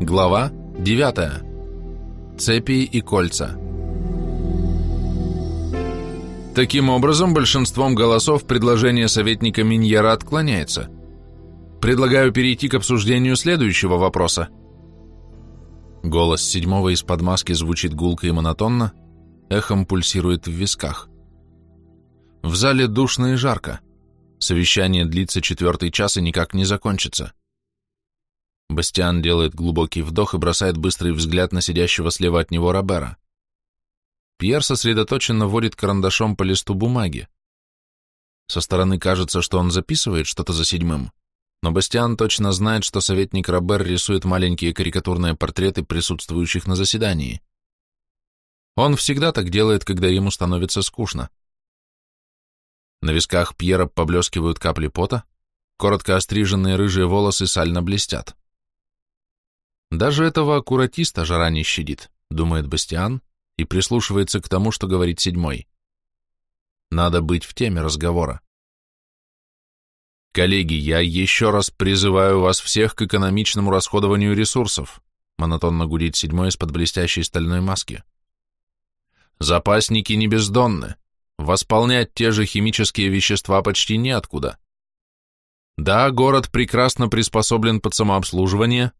Глава 9. Цепи и кольца. Таким образом, большинством голосов предложение советника Миньера отклоняется. Предлагаю перейти к обсуждению следующего вопроса. Голос седьмого из-под маски звучит гулко и монотонно, эхом пульсирует в висках. В зале душно и жарко. Совещание длится четвертый час и никак не закончится. Бастиан делает глубокий вдох и бросает быстрый взгляд на сидящего слева от него Робера. Пьер сосредоточенно водит карандашом по листу бумаги. Со стороны кажется, что он записывает что-то за седьмым, но Бастиан точно знает, что советник Робер рисует маленькие карикатурные портреты присутствующих на заседании. Он всегда так делает, когда ему становится скучно. На висках Пьера поблескивают капли пота, коротко остриженные рыжие волосы сально блестят. Даже этого аккуратиста жара не щадит, думает Бастиан и прислушивается к тому, что говорит седьмой. Надо быть в теме разговора. Коллеги, я еще раз призываю вас всех к экономичному расходованию ресурсов, монотонно гудит седьмой из-под блестящей стальной маски. Запасники не бездонны. Восполнять те же химические вещества почти неоткуда. Да, город прекрасно приспособлен под самообслуживание,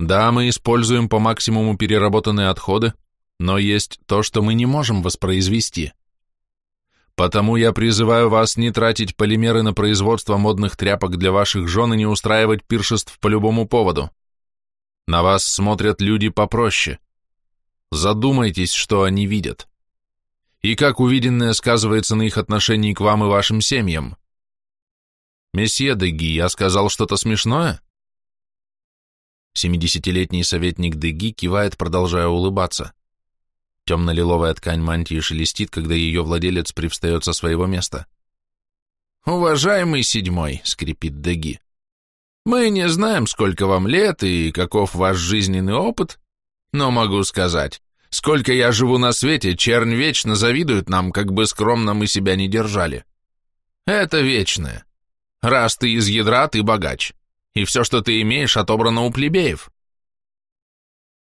да, мы используем по максимуму переработанные отходы, но есть то, что мы не можем воспроизвести. Потому я призываю вас не тратить полимеры на производство модных тряпок для ваших жен и не устраивать пиршеств по любому поводу. На вас смотрят люди попроще. Задумайтесь, что они видят. И как увиденное сказывается на их отношении к вам и вашим семьям. Месье Деги, я сказал что-то смешное? Семидесятилетний советник Деги кивает, продолжая улыбаться. Темно-лиловая ткань мантии шелестит, когда ее владелец привстает со своего места. «Уважаемый седьмой», — скрипит Деги, — «мы не знаем, сколько вам лет и каков ваш жизненный опыт, но могу сказать, сколько я живу на свете, чернь вечно завидует нам, как бы скромно мы себя не держали. Это вечное. Раз ты из ядра, ты богач и все, что ты имеешь, отобрано у плебеев.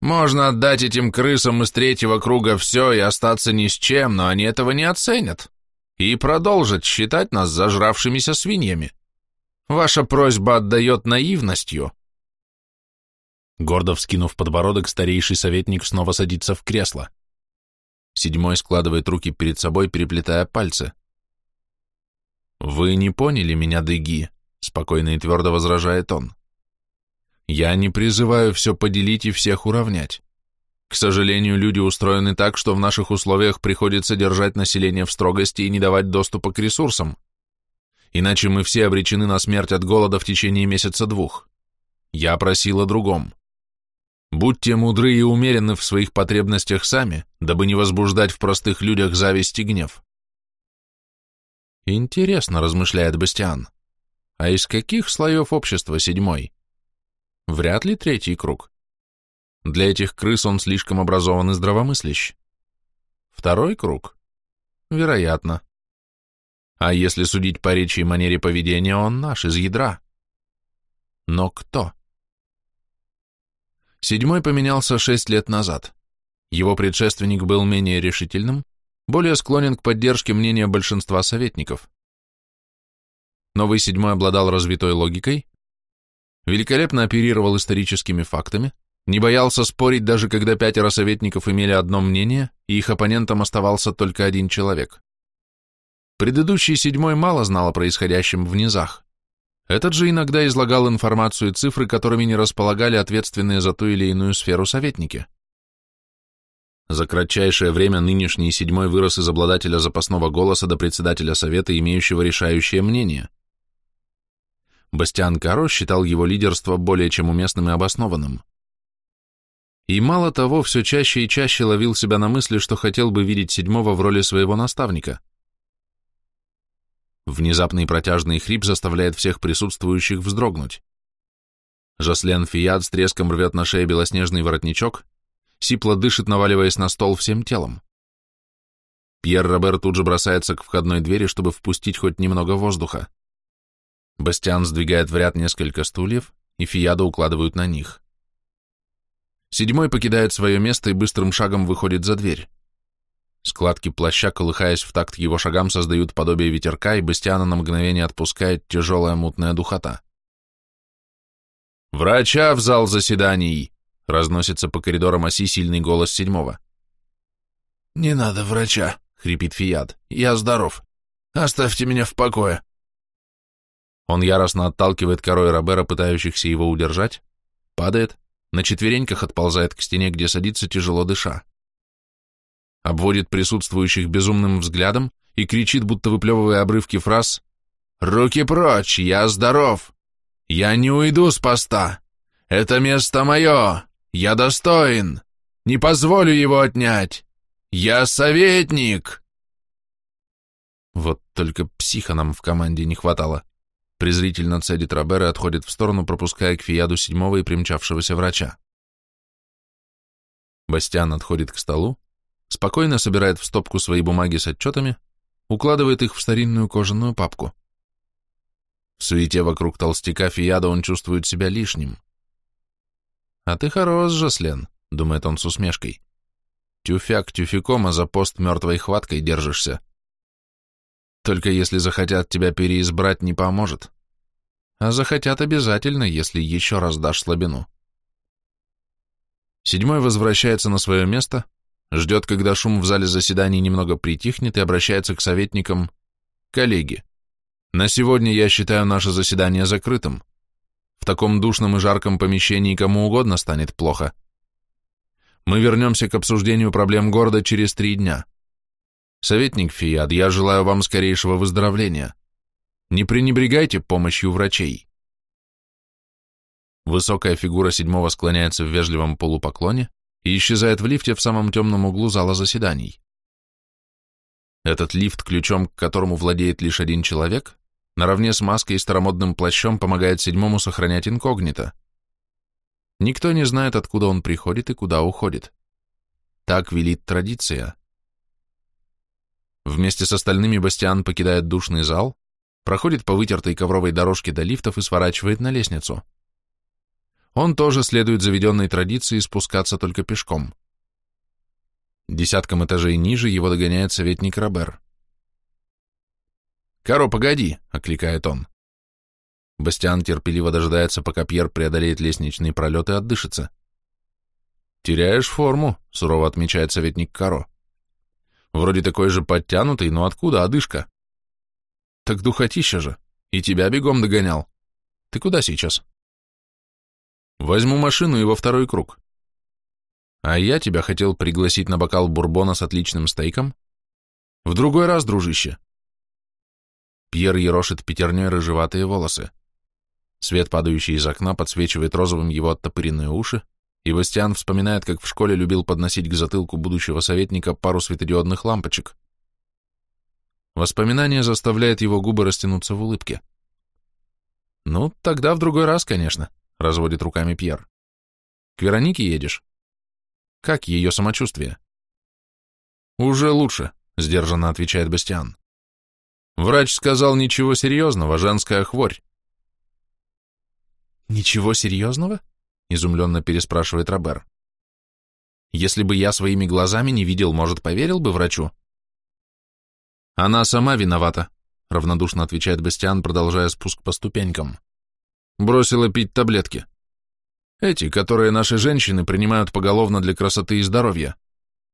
Можно отдать этим крысам из третьего круга все и остаться ни с чем, но они этого не оценят и продолжат считать нас зажравшимися свиньями. Ваша просьба отдает наивностью. Гордо вскинув подбородок, старейший советник снова садится в кресло. Седьмой складывает руки перед собой, переплетая пальцы. «Вы не поняли меня, Деги спокойно и твердо возражает он. Я не призываю все поделить и всех уравнять. К сожалению, люди устроены так, что в наших условиях приходится держать население в строгости и не давать доступа к ресурсам. Иначе мы все обречены на смерть от голода в течение месяца-двух. Я просил о другом. Будьте мудры и умеренны в своих потребностях сами, дабы не возбуждать в простых людях зависть и гнев. Интересно, размышляет Бастиан. А из каких слоев общества седьмой? Вряд ли третий круг. Для этих крыс он слишком образован и здравомыслящ. Второй круг? Вероятно. А если судить по речи и манере поведения, он наш, из ядра. Но кто? Седьмой поменялся шесть лет назад. Его предшественник был менее решительным, более склонен к поддержке мнения большинства советников. Новый седьмой обладал развитой логикой, великолепно оперировал историческими фактами, не боялся спорить, даже когда пятеро советников имели одно мнение, и их оппонентом оставался только один человек. Предыдущий седьмой мало знал о происходящем в низах. Этот же иногда излагал информацию и цифры, которыми не располагали ответственные за ту или иную сферу советники. За кратчайшее время нынешний седьмой вырос из обладателя запасного голоса до председателя совета, имеющего решающее мнение. Бастиан Каро считал его лидерство более чем уместным и обоснованным. И мало того, все чаще и чаще ловил себя на мысли, что хотел бы видеть седьмого в роли своего наставника. Внезапный протяжный хрип заставляет всех присутствующих вздрогнуть. Жослен Фияд с треском рвет на шее белоснежный воротничок, сипло дышит, наваливаясь на стол всем телом. Пьер Робер тут же бросается к входной двери, чтобы впустить хоть немного воздуха. Бастиан сдвигает в ряд несколько стульев, и Фияда укладывают на них. Седьмой покидает свое место и быстрым шагом выходит за дверь. Складки плаща, колыхаясь в такт его шагам, создают подобие ветерка, и Бастиана на мгновение отпускает тяжелая мутная духота. «Врача в зал заседаний!» — разносится по коридорам оси сильный голос седьмого. «Не надо врача», — хрипит Фиат. «Я здоров. Оставьте меня в покое». Он яростно отталкивает корой Робера, пытающихся его удержать, падает, на четвереньках отползает к стене, где садится, тяжело дыша. Обводит присутствующих безумным взглядом и кричит, будто выплевывая обрывки фраз «Руки прочь! Я здоров! Я не уйду с поста! Это место мое! Я достоин! Не позволю его отнять! Я советник!» Вот только психа нам в команде не хватало. Презрительно цедит Робер и отходит в сторону, пропуская к Фияду седьмого и примчавшегося врача. Бастиан отходит к столу, спокойно собирает в стопку свои бумаги с отчетами, укладывает их в старинную кожаную папку. В суете вокруг толстяка Фияда он чувствует себя лишним. «А ты хорош, Жаслен», — думает он с усмешкой. «Тюфяк тюфяком, а за пост мертвой хваткой держишься. Только если захотят тебя переизбрать, не поможет. А захотят обязательно, если еще раз дашь слабину». Седьмой возвращается на свое место, ждет, когда шум в зале заседаний немного притихнет и обращается к советникам. «Коллеги, на сегодня я считаю наше заседание закрытым. В таком душном и жарком помещении кому угодно станет плохо. Мы вернемся к обсуждению проблем города через три дня. Советник Фиад, я желаю вам скорейшего выздоровления. Не пренебрегайте помощью врачей». Высокая фигура седьмого склоняется в вежливом полупоклоне, и исчезает в лифте в самом темном углу зала заседаний. Этот лифт, ключом к которому владеет лишь один человек, наравне с маской и старомодным плащом помогает седьмому сохранять инкогнито. Никто не знает, откуда он приходит и куда уходит. Так велит традиция. Вместе с остальными Бастиан покидает душный зал, проходит по вытертой ковровой дорожке до лифтов и сворачивает на лестницу. Он тоже следует заведенной традиции спускаться только пешком. Десятком этажей ниже его догоняет советник Робер. «Каро, погоди!» — окликает он. Бастиан терпеливо дожидается, пока Пьер преодолеет лестничный пролет и отдышится. «Теряешь форму», — сурово отмечает советник Каро. «Вроде такой же подтянутый, но откуда одышка?» «Так духотища же, и тебя бегом догонял. Ты куда сейчас?» Возьму машину и во второй круг. А я тебя хотел пригласить на бокал бурбона с отличным стейком. В другой раз, дружище. Пьер ерошит пятерней рыжеватые волосы. Свет, падающий из окна, подсвечивает розовым его оттопыренные уши, и Бастиан вспоминает, как в школе любил подносить к затылку будущего советника пару светодиодных лампочек. Воспоминание заставляет его губы растянуться в улыбке. Ну, тогда в другой раз, конечно. — разводит руками Пьер. «К Веронике едешь? Как ее самочувствие?» «Уже лучше», — сдержанно отвечает Бастиан. «Врач сказал ничего серьезного, женская хворь». «Ничего серьезного?» — изумленно переспрашивает Робер. «Если бы я своими глазами не видел, может, поверил бы врачу?» «Она сама виновата», — равнодушно отвечает Бастиан, продолжая спуск по ступенькам. Бросила пить таблетки. Эти, которые наши женщины принимают поголовно для красоты и здоровья.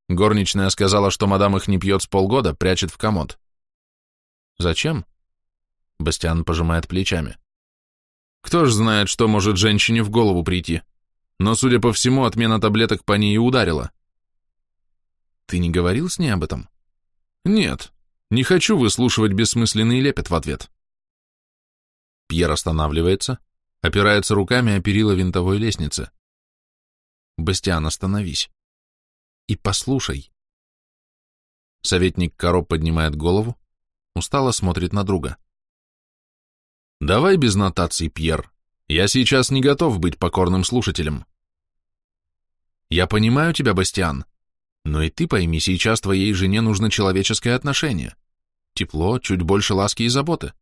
Горничная сказала, что мадам их не пьет с полгода, прячет в комод. Зачем? Бастиан пожимает плечами. Кто ж знает, что может женщине в голову прийти. Но, судя по всему, отмена таблеток по ней ударила. Ты не говорил с ней об этом? Нет, не хочу выслушивать бессмысленный лепет в ответ. Пьер останавливается, опирается руками о перила винтовой лестницы. Бастиан, остановись. И послушай. Советник Коро поднимает голову, устало смотрит на друга. Давай без нотаций, Пьер. Я сейчас не готов быть покорным слушателем. Я понимаю тебя, Бастиан, но и ты пойми, сейчас твоей жене нужно человеческое отношение. Тепло, чуть больше ласки и заботы.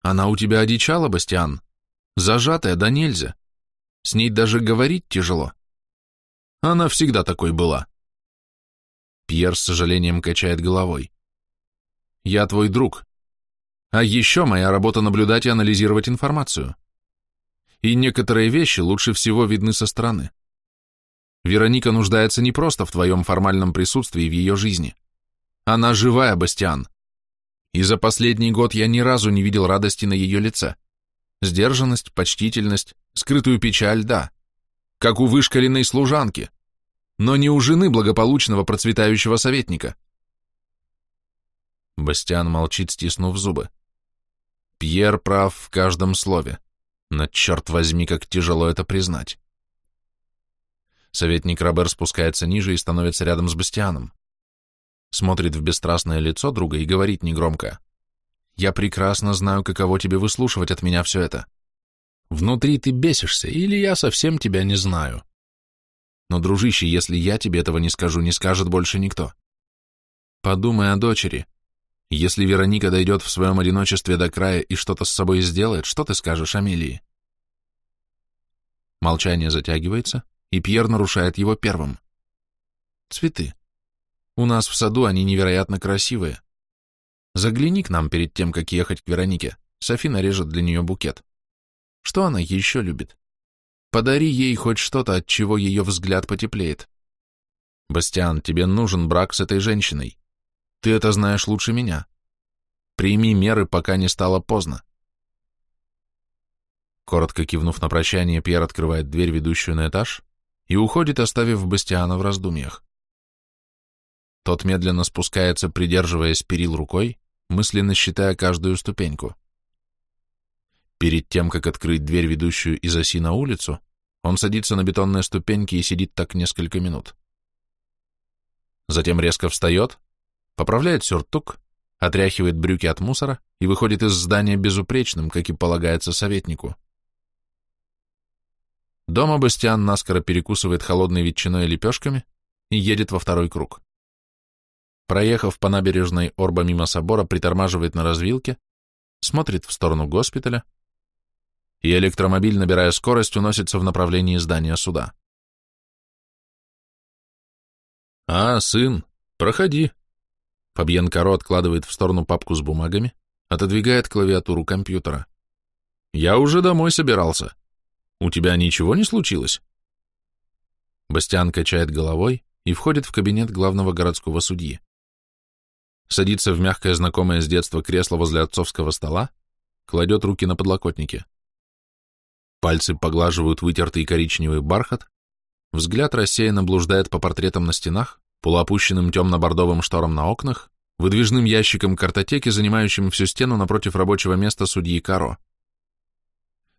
Она у тебя одичала, Бастиан. Зажатая, да нельзя. С ней даже говорить тяжело. Она всегда такой была. Пьер с сожалением качает головой. Я твой друг. А еще моя работа наблюдать и анализировать информацию. И некоторые вещи лучше всего видны со стороны. Вероника нуждается не просто в твоем формальном присутствии в ее жизни. Она живая, Бастиан. И за последний год я ни разу не видел радости на ее лице. Сдержанность, почтительность, скрытую печаль, да. Как у вышкаленной служанки. Но не у жены благополучного процветающего советника. Бастиан молчит, стиснув зубы. Пьер прав в каждом слове. Но черт возьми, как тяжело это признать. Советник Робер спускается ниже и становится рядом с Бастианом смотрит в бесстрастное лицо друга и говорит негромко. «Я прекрасно знаю, каково тебе выслушивать от меня все это. Внутри ты бесишься, или я совсем тебя не знаю. Но, дружище, если я тебе этого не скажу, не скажет больше никто. Подумай о дочери. Если Вероника дойдет в своем одиночестве до края и что-то с собой сделает, что ты скажешь Амелии?» Молчание затягивается, и Пьер нарушает его первым. «Цветы. У нас в саду они невероятно красивые. Загляни к нам перед тем, как ехать к Веронике. Софи нарежет для нее букет. Что она еще любит? Подари ей хоть что-то, от чего ее взгляд потеплеет. Бастиан, тебе нужен брак с этой женщиной. Ты это знаешь лучше меня. Прими меры, пока не стало поздно. Коротко кивнув на прощание, Пьер открывает дверь, ведущую на этаж, и уходит, оставив Бастиана в раздумьях. Тот медленно спускается, придерживаясь перил рукой, мысленно считая каждую ступеньку. Перед тем, как открыть дверь, ведущую из оси на улицу, он садится на бетонные ступеньки и сидит так несколько минут. Затем резко встает, поправляет сюртук, отряхивает брюки от мусора и выходит из здания безупречным, как и полагается советнику. Дома Бастиан наскоро перекусывает холодной ветчиной и лепешками и едет во второй круг. Проехав по набережной Орба мимо собора, притормаживает на развилке, смотрит в сторону госпиталя, и электромобиль, набирая скорость, уносится в направлении здания суда. «А, сын, проходи». Фабьен Каро откладывает в сторону папку с бумагами, отодвигает клавиатуру компьютера. «Я уже домой собирался. У тебя ничего не случилось?» Бастиан качает головой и входит в кабинет главного городского судьи садится в мягкое знакомое с детства кресло возле отцовского стола, кладет руки на подлокотники. Пальцы поглаживают вытертый коричневый бархат, взгляд рассеянно блуждает по портретам на стенах, полуопущенным темно-бордовым шторам на окнах, выдвижным ящиком картотеки, занимающим всю стену напротив рабочего места судьи Каро.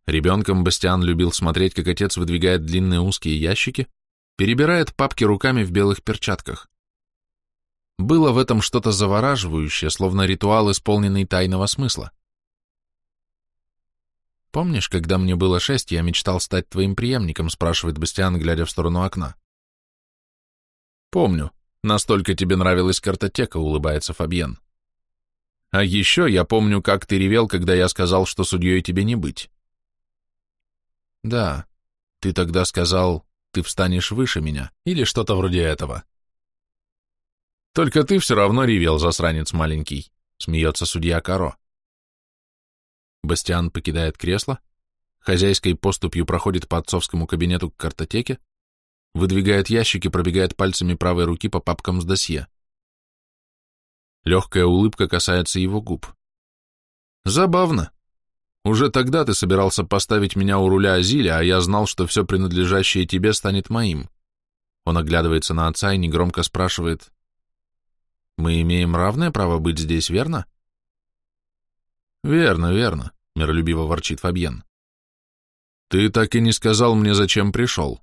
Ребенком Бастиан любил смотреть, как отец выдвигает длинные узкие ящики, перебирает папки руками в белых перчатках. Было в этом что-то завораживающее, словно ритуал, исполненный тайного смысла. «Помнишь, когда мне было шесть, я мечтал стать твоим преемником?» спрашивает Бастиан, глядя в сторону окна. «Помню. Настолько тебе нравилась картотека», — улыбается Фабьен. «А еще я помню, как ты ревел, когда я сказал, что судьей тебе не быть». «Да, ты тогда сказал, ты встанешь выше меня, или что-то вроде этого». Только ты все равно ревел, засранец маленький, смеется судья Каро. Бастиан покидает кресло, хозяйской поступью проходит по отцовскому кабинету к картотеке, выдвигает ящики, пробегает пальцами правой руки по папкам с досье. Легкая улыбка касается его губ. Забавно. Уже тогда ты собирался поставить меня у руля Азиля, а я знал, что все принадлежащее тебе станет моим. Он оглядывается на отца и негромко спрашивает, мы имеем равное право быть здесь, верно? Верно, верно, миролюбиво ворчит Фабьен. Ты так и не сказал мне, зачем пришел.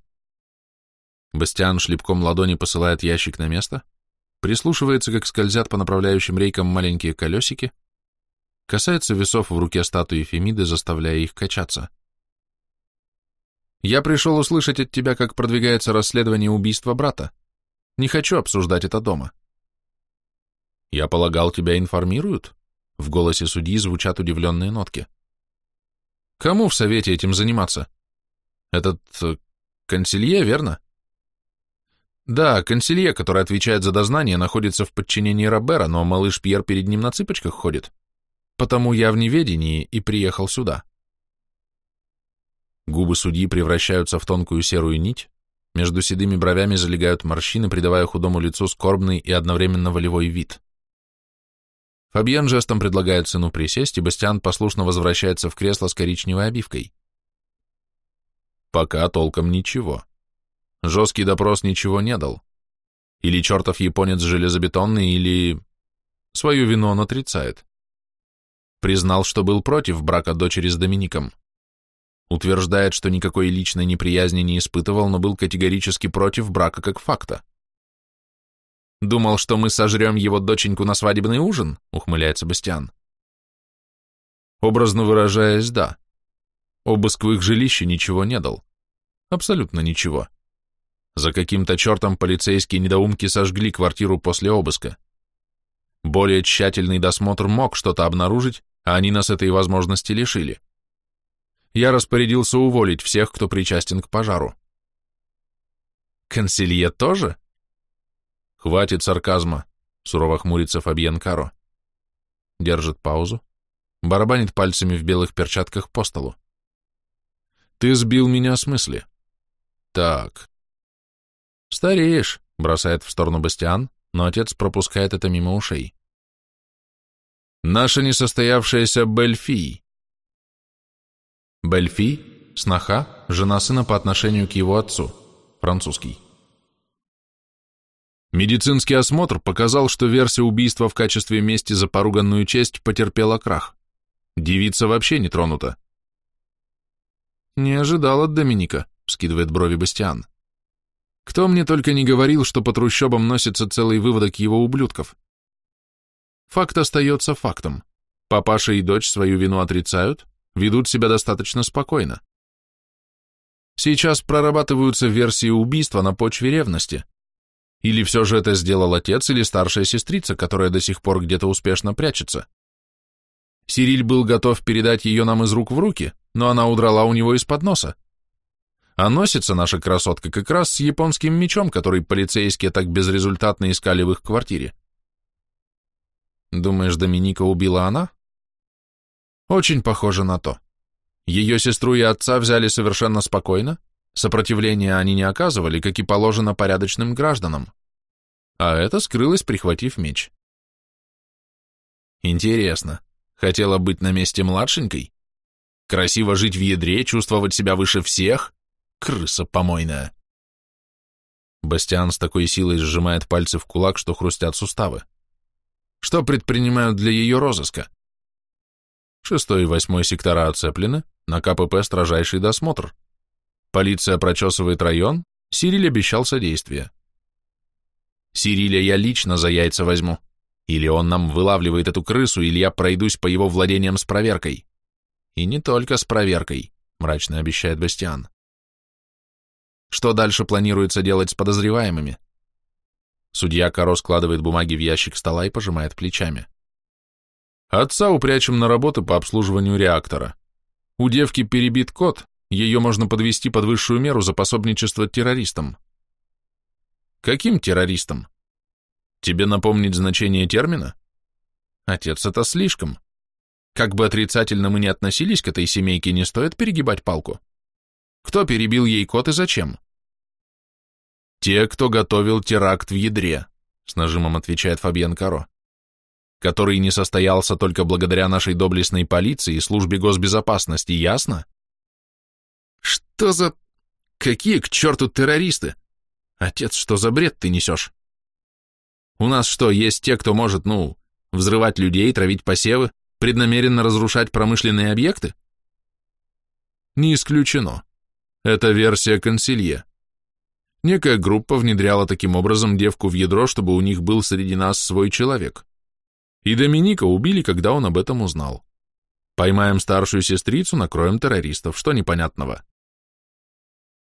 Бастиан шлепком ладони посылает ящик на место, прислушивается, как скользят по направляющим рейкам маленькие колесики, касается весов в руке статуи Фемиды, заставляя их качаться. Я пришел услышать от тебя, как продвигается расследование убийства брата. Не хочу обсуждать это дома. «Я полагал, тебя информируют?» В голосе судьи звучат удивленные нотки. «Кому в совете этим заниматься? Этот... Э, консилье, верно?» Да, консилье, который отвечает за дознание, находится в подчинении Робера, но малыш Пьер перед ним на цыпочках ходит. Потому я в неведении и приехал сюда. Губы судьи превращаются в тонкую серую нить, между седыми бровями залегают морщины, придавая худому лицу скорбный и одновременно волевой вид. Фабьен жестом предлагает сыну присесть, и Бастиан послушно возвращается в кресло с коричневой обивкой. Пока толком ничего. Жесткий допрос ничего не дал. Или чертов японец железобетонный, или... Свою вину он отрицает. Признал, что был против брака дочери с Домиником. Утверждает, что никакой личной неприязни не испытывал, но был категорически против брака как факта. «Думал, что мы сожрем его доченьку на свадебный ужин?» — ухмыляется Бастиан. Образно выражаясь, да. Обыск в их жилище ничего не дал. Абсолютно ничего. За каким-то чертом полицейские недоумки сожгли квартиру после обыска. Более тщательный досмотр мог что-то обнаружить, а они нас этой возможности лишили я распорядился уволить всех, кто причастен к пожару. Консилье тоже? Хватит сарказма, сурово хмурится Фабьен Каро. Держит паузу, барабанит пальцами в белых перчатках по столу. Ты сбил меня с мысли. Так. Стареешь, бросает в сторону Бастиан, но отец пропускает это мимо ушей. Наша несостоявшаяся Бельфий Бельфи, сноха, жена сына по отношению к его отцу, французский. Медицинский осмотр показал, что версия убийства в качестве мести за поруганную честь потерпела крах. Девица вообще не тронута. «Не ожидал от Доминика», — скидывает брови Бастиан. «Кто мне только не говорил, что по трущобам носится целый выводок его ублюдков?» Факт остается фактом. Папаша и дочь свою вину отрицают, ведут себя достаточно спокойно. Сейчас прорабатываются версии убийства на почве ревности. Или все же это сделал отец или старшая сестрица, которая до сих пор где-то успешно прячется. Сириль был готов передать ее нам из рук в руки, но она удрала у него из-под носа. А носится наша красотка как раз с японским мечом, который полицейские так безрезультатно искали в их квартире. Думаешь, Доминика убила она? Очень похоже на то. Ее сестру и отца взяли совершенно спокойно, сопротивления они не оказывали, как и положено порядочным гражданам. А это скрылось, прихватив меч. Интересно, хотела быть на месте младшенькой? Красиво жить в ядре, чувствовать себя выше всех? Крыса помойная. Бастиан с такой силой сжимает пальцы в кулак, что хрустят суставы. Что предпринимают для ее розыска? Шестой и восьмой сектора оцеплены, на КПП строжайший досмотр. Полиция прочесывает район, Сириль обещал содействие. Сириля я лично за яйца возьму. Или он нам вылавливает эту крысу, или я пройдусь по его владениям с проверкой. И не только с проверкой, мрачно обещает Бастиан. Что дальше планируется делать с подозреваемыми? Судья Каро складывает бумаги в ящик стола и пожимает плечами. Отца упрячем на работу по обслуживанию реактора. У девки перебит код, ее можно подвести под высшую меру за пособничество террористам. Каким террористам? Тебе напомнить значение термина? Отец, это слишком. Как бы отрицательно мы ни относились к этой семейке, не стоит перегибать палку. Кто перебил ей код и зачем? Те, кто готовил теракт в ядре, с нажимом отвечает Фабьен Каро который не состоялся только благодаря нашей доблестной полиции и службе госбезопасности, ясно? Что за... Какие к черту террористы? Отец, что за бред ты несешь? У нас что, есть те, кто может, ну, взрывать людей, травить посевы, преднамеренно разрушать промышленные объекты? Не исключено. Это версия консилье. Некая группа внедряла таким образом девку в ядро, чтобы у них был среди нас свой человек. И Доминика убили, когда он об этом узнал. Поймаем старшую сестрицу, накроем террористов. Что непонятного?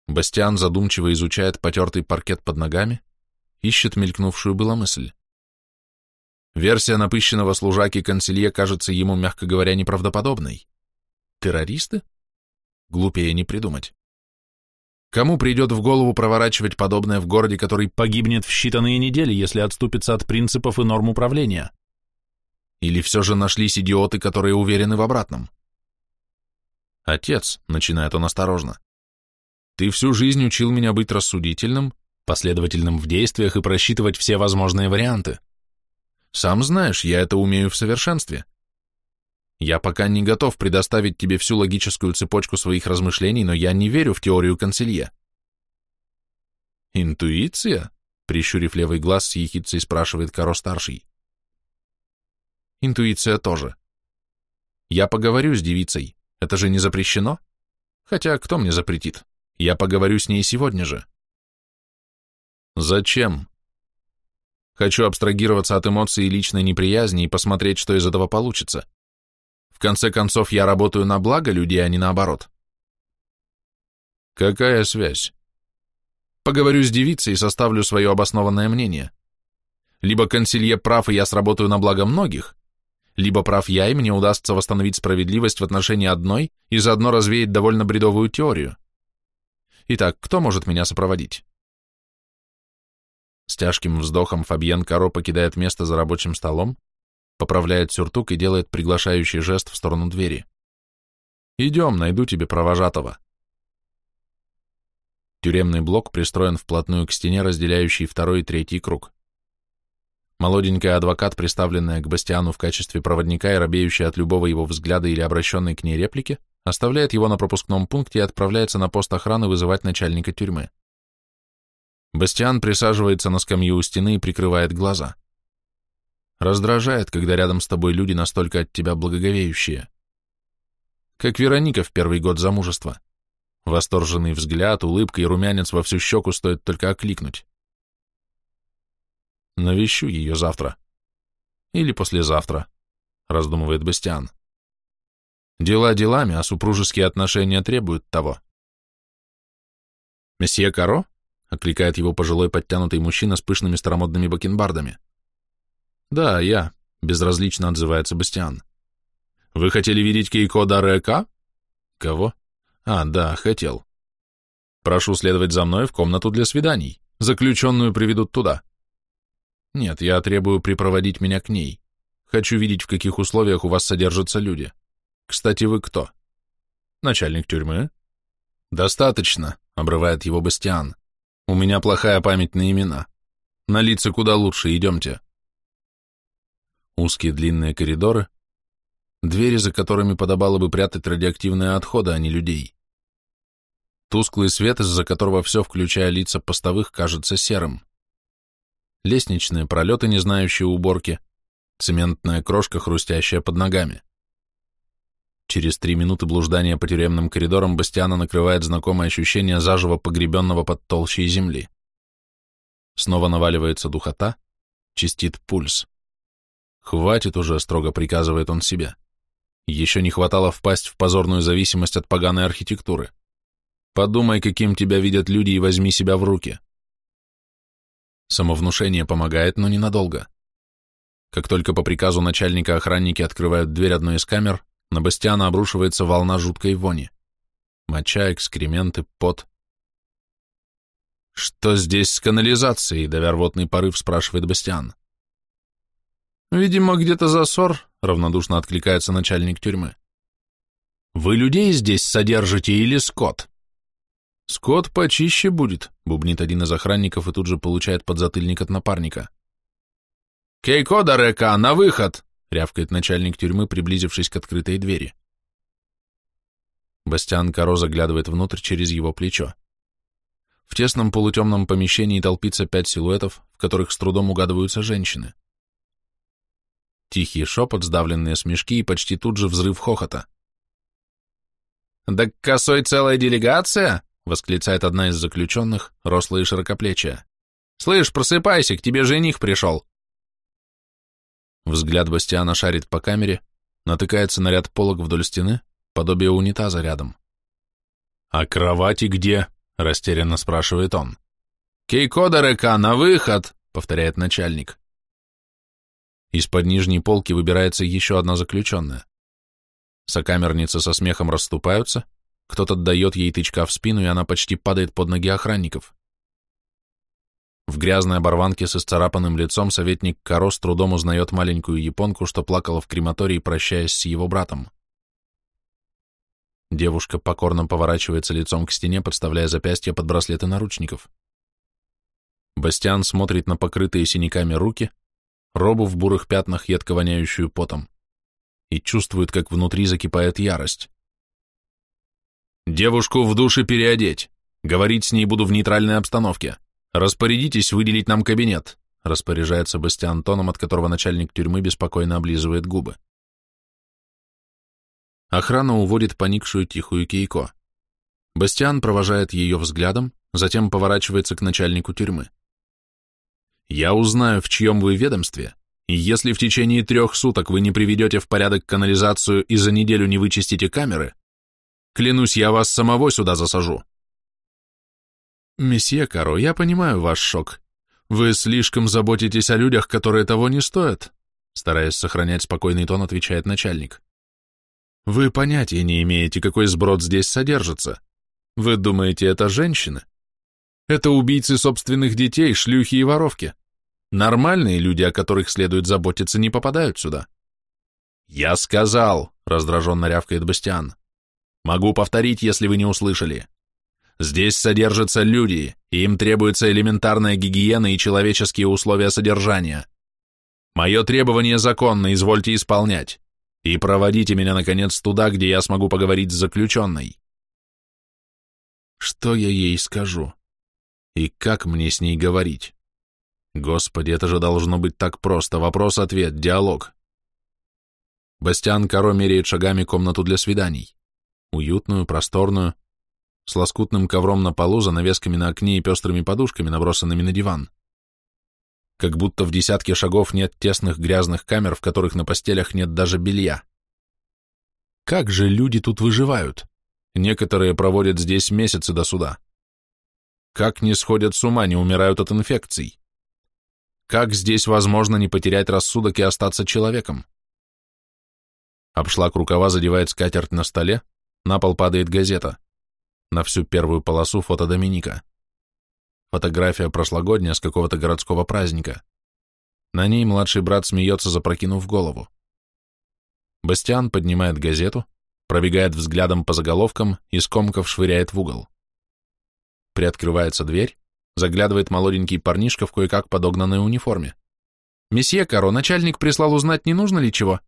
Бастиан задумчиво изучает потертый паркет под ногами, ищет мелькнувшую была мысль. Версия напыщенного служаки консилье кажется ему, мягко говоря, неправдоподобной. Террористы? Глупее не придумать. Кому придет в голову проворачивать подобное в городе, который погибнет в считанные недели, если отступится от принципов и норм управления? Или все же нашлись идиоты, которые уверены в обратном? Отец, начинает он осторожно, ты всю жизнь учил меня быть рассудительным, последовательным в действиях и просчитывать все возможные варианты. Сам знаешь, я это умею в совершенстве. Я пока не готов предоставить тебе всю логическую цепочку своих размышлений, но я не верю в теорию консилье. Интуиция? Прищурив левый глаз, с ехидцей спрашивает Каро-старший. Интуиция тоже. Я поговорю с девицей. Это же не запрещено? Хотя кто мне запретит? Я поговорю с ней сегодня же. Зачем? Хочу абстрагироваться от эмоций и личной неприязни и посмотреть, что из этого получится. Конце концов, я работаю на благо людей, а не наоборот. Какая связь? Поговорю с девицей и составлю свое обоснованное мнение. Либо консилье прав, и я сработаю на благо многих, либо прав я, и мне удастся восстановить справедливость в отношении одной и заодно развеять довольно бредовую теорию. Итак, кто может меня сопроводить? С тяжким вздохом Фабьен Каро покидает место за рабочим столом, поправляет сюртук и делает приглашающий жест в сторону двери. «Идем, найду тебе провожатого». Тюремный блок пристроен вплотную к стене, разделяющей второй и третий круг. Молоденькая адвокат, приставленная к Бастиану в качестве проводника и робеющая от любого его взгляда или обращенной к ней реплики, оставляет его на пропускном пункте и отправляется на пост охраны вызывать начальника тюрьмы. Бастиан присаживается на скамью у стены и прикрывает глаза. Раздражает, когда рядом с тобой люди настолько от тебя благоговеющие. Как Вероника в первый год замужества. Восторженный взгляд, улыбка и румянец во всю щеку стоит только окликнуть. Навещу ее завтра. Или послезавтра, раздумывает Бастиан. Дела делами, а супружеские отношения требуют того. «Месье Каро?» — окликает его пожилой подтянутый мужчина с пышными старомодными бакенбардами. «Да, я», — безразлично отзывается Бастиан. «Вы хотели видеть Кейко Дарека?» «Кого?» «А, да, хотел. Прошу следовать за мной в комнату для свиданий. Заключенную приведут туда». «Нет, я требую припроводить меня к ней. Хочу видеть, в каких условиях у вас содержатся люди. Кстати, вы кто?» «Начальник тюрьмы?» «Достаточно», — обрывает его Бастиан. «У меня плохая память на имена. На лица куда лучше, идемте». Узкие длинные коридоры, двери, за которыми подобало бы прятать радиоактивные отходы, а не людей. Тусклый свет, из-за которого все, включая лица постовых, кажется серым. Лестничные пролеты, не знающие уборки, цементная крошка, хрустящая под ногами. Через три минуты блуждания по тюремным коридорам Бастиана накрывает знакомое ощущение заживо погребенного под толщей земли. Снова наваливается духота, чистит пульс. «Хватит уже», — строго приказывает он себе. Еще не хватало впасть в позорную зависимость от поганой архитектуры. Подумай, каким тебя видят люди, и возьми себя в руки. Самовнушение помогает, но ненадолго. Как только по приказу начальника охранники открывают дверь одной из камер, на Бастиана обрушивается волна жуткой вони. Моча, экскременты, пот. «Что здесь с канализацией?» — давя рвотный порыв, спрашивает Бастиан. «Видимо, где-то засор», — равнодушно откликается начальник тюрьмы. «Вы людей здесь содержите или скот?» «Скот почище будет», — бубнит один из охранников и тут же получает подзатыльник от напарника. «Кейко, Дарека, на выход!» — рявкает начальник тюрьмы, приблизившись к открытой двери. Бастиан Каро заглядывает внутрь через его плечо. В тесном полутемном помещении толпится пять силуэтов, в которых с трудом угадываются женщины. Тихий шепот, сдавленные смешки и почти тут же взрыв хохота. «Да косой целая делегация?» — восклицает одна из заключенных, рослая и широкоплечая. «Слышь, просыпайся, к тебе жених пришел!» Взгляд Бастиана шарит по камере, натыкается на ряд полок вдоль стены, подобие унитаза рядом. «А кровати где?» — растерянно спрашивает он. «Кейко, Дарека, на выход!» — повторяет начальник. Из-под нижней полки выбирается еще одна заключенная. Сокамерницы со смехом расступаются, кто-то дает ей тычка в спину, и она почти падает под ноги охранников. В грязной оборванке с исцарапанным лицом советник Каро с трудом узнает маленькую японку, что плакала в крематории, прощаясь с его братом. Девушка покорно поворачивается лицом к стене, подставляя запястья под браслеты наручников. Бастиан смотрит на покрытые синяками руки, робу в бурых пятнах, едко воняющую потом, и чувствует, как внутри закипает ярость. «Девушку в душе переодеть. Говорить с ней буду в нейтральной обстановке. Распорядитесь выделить нам кабинет», распоряжается Бастиан тоном, от которого начальник тюрьмы беспокойно облизывает губы. Охрана уводит поникшую тихую Кейко. Бастиан провожает ее взглядом, затем поворачивается к начальнику тюрьмы. «Я узнаю, в чьем вы ведомстве, и если в течение трех суток вы не приведете в порядок канализацию и за неделю не вычистите камеры, Клянусь, я вас самого сюда засажу. Месье Каро, я понимаю ваш шок. Вы слишком заботитесь о людях, которые того не стоят, стараясь сохранять спокойный тон, отвечает начальник. Вы понятия не имеете, какой сброд здесь содержится. Вы думаете, это женщины? Это убийцы собственных детей, шлюхи и воровки. Нормальные люди, о которых следует заботиться, не попадают сюда. Я сказал, раздраженно рявкает Бастиан. Могу повторить, если вы не услышали. Здесь содержатся люди, и им требуется элементарная гигиена и человеческие условия содержания. Мое требование законно, извольте исполнять. И проводите меня, наконец, туда, где я смогу поговорить с заключенной. Что я ей скажу? И как мне с ней говорить? Господи, это же должно быть так просто. Вопрос-ответ, диалог. Бастиан Каро меряет шагами комнату для свиданий уютную, просторную, с лоскутным ковром на полу, занавесками на окне и пестрыми подушками, набросанными на диван. Как будто в десятке шагов нет тесных грязных камер, в которых на постелях нет даже белья. Как же люди тут выживают? Некоторые проводят здесь месяцы до суда. Как не сходят с ума, не умирают от инфекций? Как здесь возможно не потерять рассудок и остаться человеком? Обшлаг рукава задевает скатерть на столе, на пол падает газета. На всю первую полосу фото Доминика. Фотография прошлогодняя с какого-то городского праздника. На ней младший брат смеется, запрокинув голову. Бастиан поднимает газету, пробегает взглядом по заголовкам и скомков швыряет в угол. Приоткрывается дверь, заглядывает молоденький парнишка в кое-как подогнанной униформе. «Месье Каро, начальник прислал узнать, не нужно ли чего?»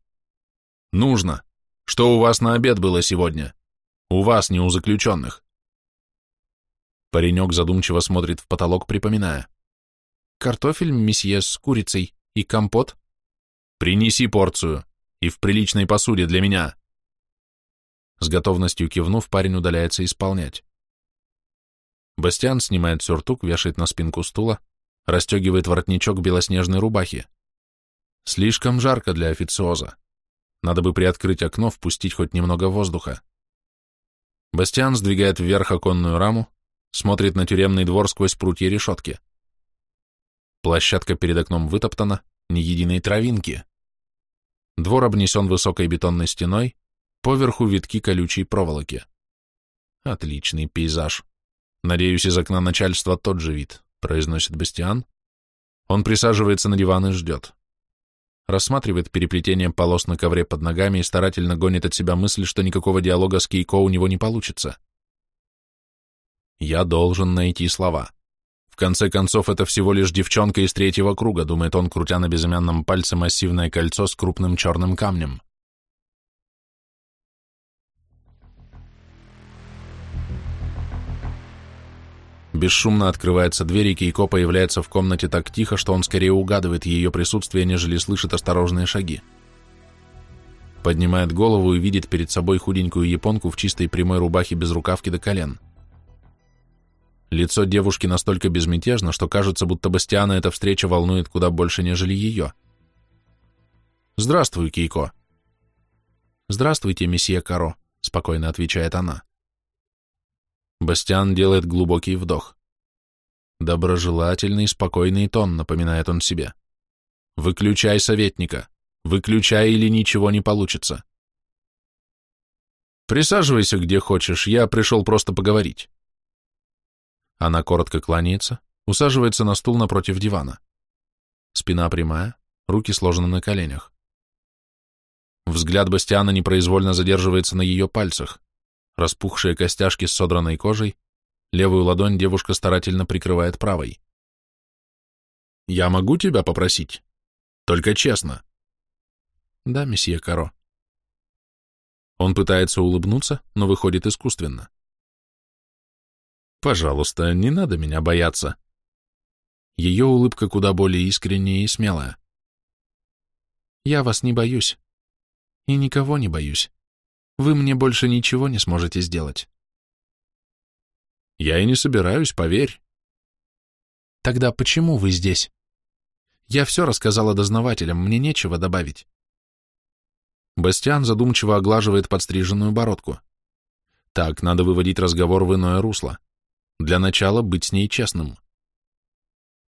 «Нужно. Что у вас на обед было сегодня?» У вас, не у заключенных. Паренек задумчиво смотрит в потолок, припоминая. Картофель, месье, с курицей и компот. Принеси порцию. И в приличной посуде для меня. С готовностью кивнув, парень удаляется исполнять. Бастиан снимает сюртук, вешает на спинку стула, расстегивает воротничок белоснежной рубахи. Слишком жарко для официоза. Надо бы приоткрыть окно, впустить хоть немного воздуха. Бастиан сдвигает вверх оконную раму, смотрит на тюремный двор сквозь прутья решетки. Площадка перед окном вытоптана, ни единой травинки. Двор обнесен высокой бетонной стеной, поверху витки колючей проволоки. Отличный пейзаж. Надеюсь, из окна начальства тот же вид, произносит Бастиан. Он присаживается на диван и ждет рассматривает переплетение полос на ковре под ногами и старательно гонит от себя мысль, что никакого диалога с Кейко у него не получится. «Я должен найти слова. В конце концов, это всего лишь девчонка из третьего круга», думает он, крутя на безымянном пальце массивное кольцо с крупным черным камнем. Бесшумно открывается дверь, и Кейко появляется в комнате так тихо, что он скорее угадывает ее присутствие, нежели слышит осторожные шаги. Поднимает голову и видит перед собой худенькую японку в чистой прямой рубахе без рукавки до колен. Лицо девушки настолько безмятежно, что кажется, будто Бастиана эта встреча волнует куда больше, нежели ее. «Здравствуй, Кейко». «Здравствуйте, месье Каро», — спокойно отвечает она. Бастиан делает глубокий вдох. Доброжелательный, спокойный тон, напоминает он себе. Выключай советника. Выключай, или ничего не получится. Присаживайся где хочешь, я пришел просто поговорить. Она коротко кланяется, усаживается на стул напротив дивана. Спина прямая, руки сложены на коленях. Взгляд Бастиана непроизвольно задерживается на ее пальцах, распухшие костяшки с содранной кожей, левую ладонь девушка старательно прикрывает правой. «Я могу тебя попросить? Только честно». «Да, месье Каро». Он пытается улыбнуться, но выходит искусственно. «Пожалуйста, не надо меня бояться». Ее улыбка куда более искренняя и смелая. «Я вас не боюсь. И никого не боюсь. Вы мне больше ничего не сможете сделать». «Я и не собираюсь, поверь». «Тогда почему вы здесь? Я все рассказала дознавателям, мне нечего добавить». Бастиан задумчиво оглаживает подстриженную бородку. Так, надо выводить разговор в иное русло. Для начала быть с ней честным.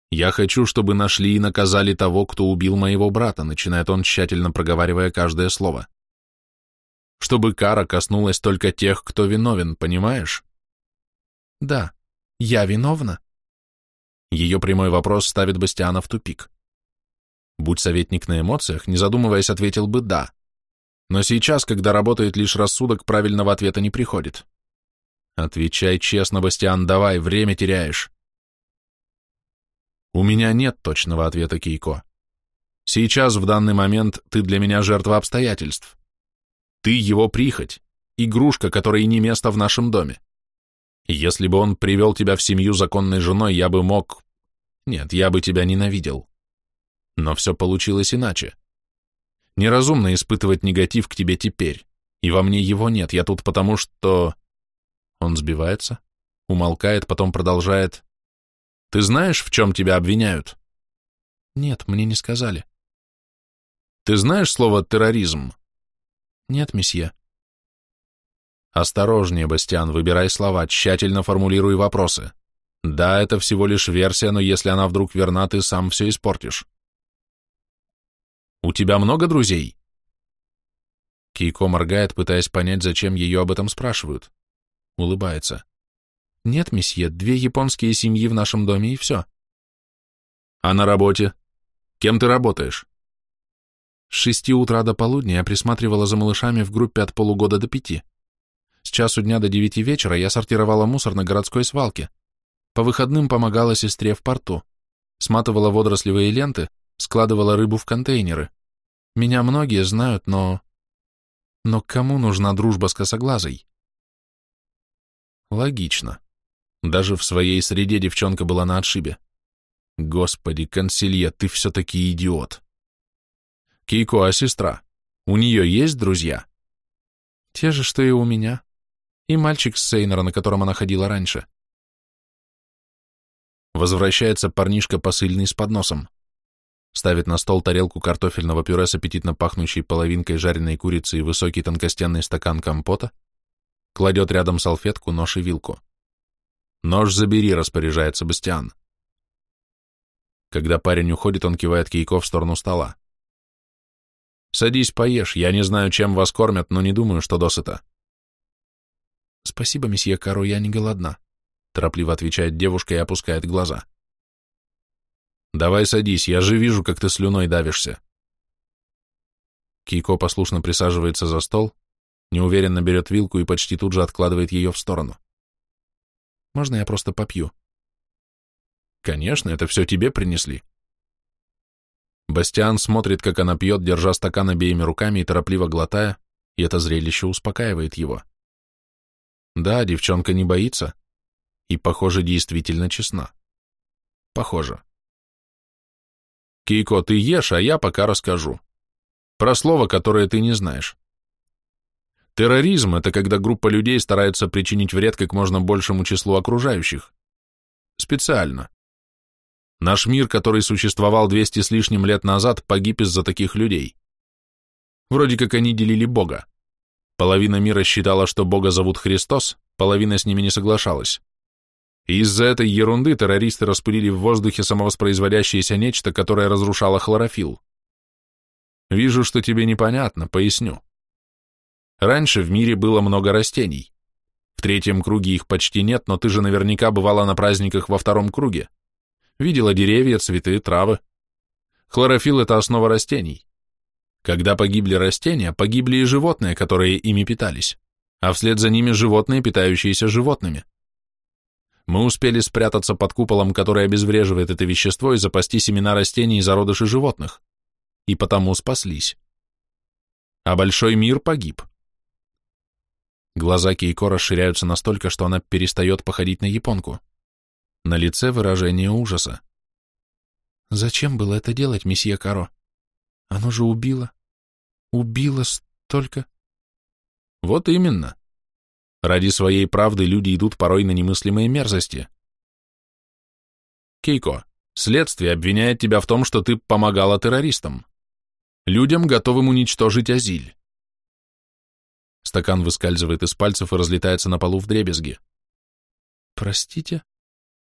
«Я хочу, чтобы нашли и наказали того, кто убил моего брата», начинает он, тщательно проговаривая каждое слово. «Чтобы кара коснулась только тех, кто виновен, понимаешь?» «Да, я виновна?» Ее прямой вопрос ставит Бастиана в тупик. Будь советник на эмоциях, не задумываясь, ответил бы «да». Но сейчас, когда работает лишь рассудок, правильного ответа не приходит. Отвечай честно, Бастиан, давай, время теряешь. У меня нет точного ответа, Кейко. Сейчас, в данный момент, ты для меня жертва обстоятельств. Ты его прихоть, игрушка, которой не место в нашем доме. Если бы он привел тебя в семью законной женой, я бы мог... Нет, я бы тебя ненавидел. Но все получилось иначе. Неразумно испытывать негатив к тебе теперь, и во мне его нет, я тут потому что... Он сбивается, умолкает, потом продолжает. Ты знаешь, в чем тебя обвиняют? Нет, мне не сказали. Ты знаешь слово «терроризм»? Нет, месье. Осторожнее, Бастиан, выбирай слова, тщательно формулируй вопросы. Да, это всего лишь версия, но если она вдруг верна, ты сам все испортишь. У тебя много друзей?» Кейко моргает, пытаясь понять, зачем ее об этом спрашивают. Улыбается. «Нет, месье, две японские семьи в нашем доме и все». «А на работе? Кем ты работаешь?» С шести утра до полудня я присматривала за малышами в группе от полугода до пяти. С часу дня до девяти вечера я сортировала мусор на городской свалке. По выходным помогала сестре в порту. Сматывала водорослевые ленты, складывала рыбу в контейнеры. Меня многие знают, но... Но кому нужна дружба с косоглазой? Логично. Даже в своей среде девчонка была на отшибе. Господи, консилье, ты все-таки идиот. Кейко, а сестра? У нее есть друзья? Те же, что и у меня. И мальчик с Сейнера, на котором она ходила раньше. Возвращается парнишка посыльный с подносом ставит на стол тарелку картофельного пюре с аппетитно пахнущей половинкой жареной курицы и высокий тонкостенный стакан компота, кладет рядом салфетку, нож и вилку. «Нож забери», — распоряжается Бастиан. Когда парень уходит, он кивает Кейко в сторону стола. «Садись, поешь. Я не знаю, чем вас кормят, но не думаю, что досыта». «Спасибо, месье Каро, я не голодна», — торопливо отвечает девушка и опускает глаза. Давай садись, я же вижу, как ты слюной давишься. Кейко послушно присаживается за стол, неуверенно берет вилку и почти тут же откладывает ее в сторону. Можно я просто попью? Конечно, это все тебе принесли. Бастиан смотрит, как она пьет, держа стакан обеими руками и торопливо глотая, и это зрелище успокаивает его. Да, девчонка не боится, и, похоже, действительно честна. Похоже. Кейко, ты ешь, а я пока расскажу. Про слово, которое ты не знаешь. Терроризм – это когда группа людей старается причинить вред как можно большему числу окружающих. Специально. Наш мир, который существовал 200 с лишним лет назад, погиб из-за таких людей. Вроде как они делили Бога. Половина мира считала, что Бога зовут Христос, половина с ними не соглашалась. И из-за этой ерунды террористы распылили в воздухе самовоспроизводящееся нечто, которое разрушало хлорофилл. Вижу, что тебе непонятно, поясню. Раньше в мире было много растений. В третьем круге их почти нет, но ты же наверняка бывала на праздниках во втором круге. Видела деревья, цветы, травы. Хлорофилл – это основа растений. Когда погибли растения, погибли и животные, которые ими питались, а вслед за ними животные, питающиеся животными. Мы успели спрятаться под куполом, который обезвреживает это вещество, и запасти семена растений и зародыши животных. И потому спаслись. А большой мир погиб. Глаза Кейко расширяются настолько, что она перестает походить на японку. На лице выражение ужаса. «Зачем было это делать, месье Каро? Оно же убило. Убило столько...» «Вот именно. Ради своей правды люди идут порой на немыслимые мерзости. Кейко, следствие обвиняет тебя в том, что ты помогала террористам. Людям, готовым уничтожить Азиль. Стакан выскальзывает из пальцев и разлетается на полу в дребезги. «Простите?» —